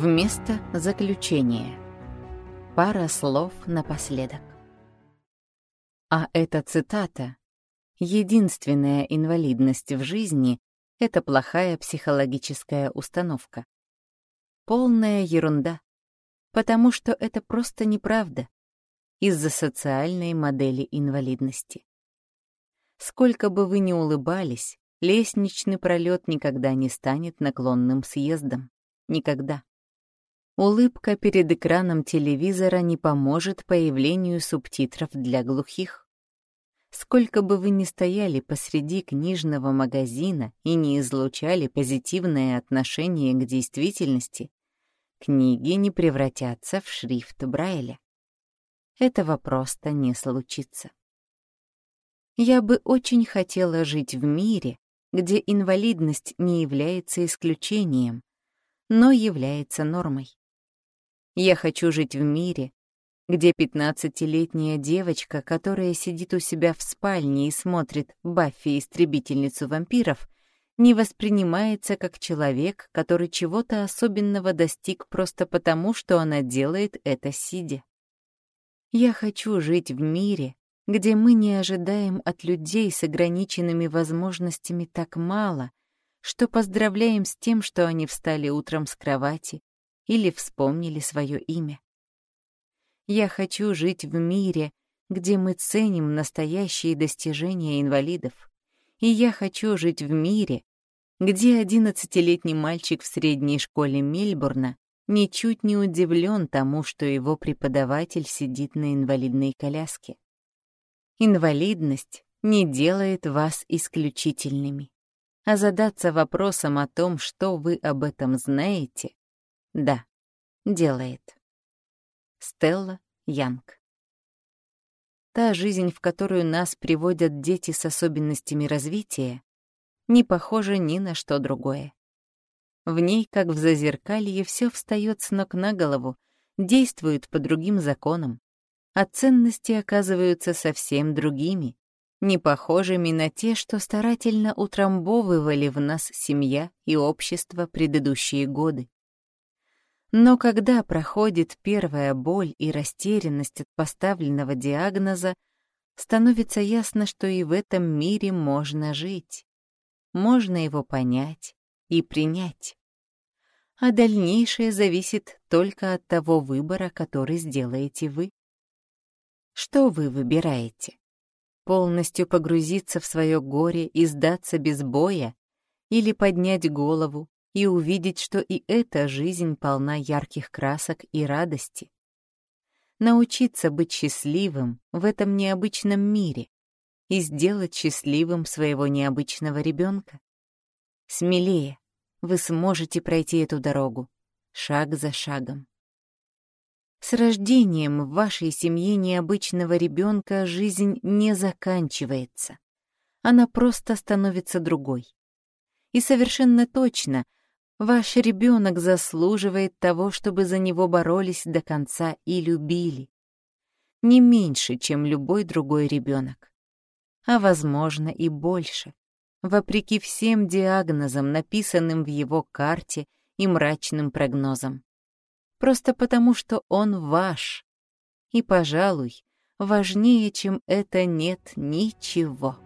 Вместо заключения. Пара слов напоследок. А эта цитата «Единственная инвалидность в жизни — это плохая психологическая установка». Полная ерунда, потому что это просто неправда из-за социальной модели инвалидности. Сколько бы вы ни улыбались, лестничный пролет никогда не станет наклонным съездом. Никогда. Улыбка перед экраном телевизора не поможет появлению субтитров для глухих. Сколько бы вы ни стояли посреди книжного магазина и не излучали позитивное отношение к действительности, книги не превратятся в шрифт Брайля. Этого просто не случится. Я бы очень хотела жить в мире, где инвалидность не является исключением, но является нормой. Я хочу жить в мире, где 15-летняя девочка, которая сидит у себя в спальне и смотрит Баффи истребительницу вампиров, не воспринимается как человек, который чего-то особенного достиг просто потому, что она делает это сидя. Я хочу жить в мире, где мы не ожидаем от людей с ограниченными возможностями так мало, что поздравляем с тем, что они встали утром с кровати или вспомнили свое имя. Я хочу жить в мире, где мы ценим настоящие достижения инвалидов. И я хочу жить в мире, где одиннадцатилетний мальчик в средней школе Мельбурна ничуть не удивлен тому, что его преподаватель сидит на инвалидной коляске. Инвалидность не делает вас исключительными. А задаться вопросом о том, что вы об этом знаете, да, делает. Стелла Янг. Та жизнь, в которую нас приводят дети с особенностями развития, не похожа ни на что другое. В ней, как в зазеркалье, все встает с ног на голову, действует по другим законам, а ценности оказываются совсем другими, не похожими на те, что старательно утрамбовывали в нас семья и общество предыдущие годы. Но когда проходит первая боль и растерянность от поставленного диагноза, становится ясно, что и в этом мире можно жить. Можно его понять и принять. А дальнейшее зависит только от того выбора, который сделаете вы. Что вы выбираете? Полностью погрузиться в свое горе и сдаться без боя? Или поднять голову, и увидеть, что и эта жизнь полна ярких красок и радости. Научиться быть счастливым в этом необычном мире и сделать счастливым своего необычного ребенка. Смелее, вы сможете пройти эту дорогу, шаг за шагом. С рождением в вашей семье необычного ребенка жизнь не заканчивается. Она просто становится другой. И совершенно точно Ваш ребенок заслуживает того, чтобы за него боролись до конца и любили. Не меньше, чем любой другой ребенок. А, возможно, и больше, вопреки всем диагнозам, написанным в его карте и мрачным прогнозам. Просто потому, что он ваш. И, пожалуй, важнее, чем это, нет ничего.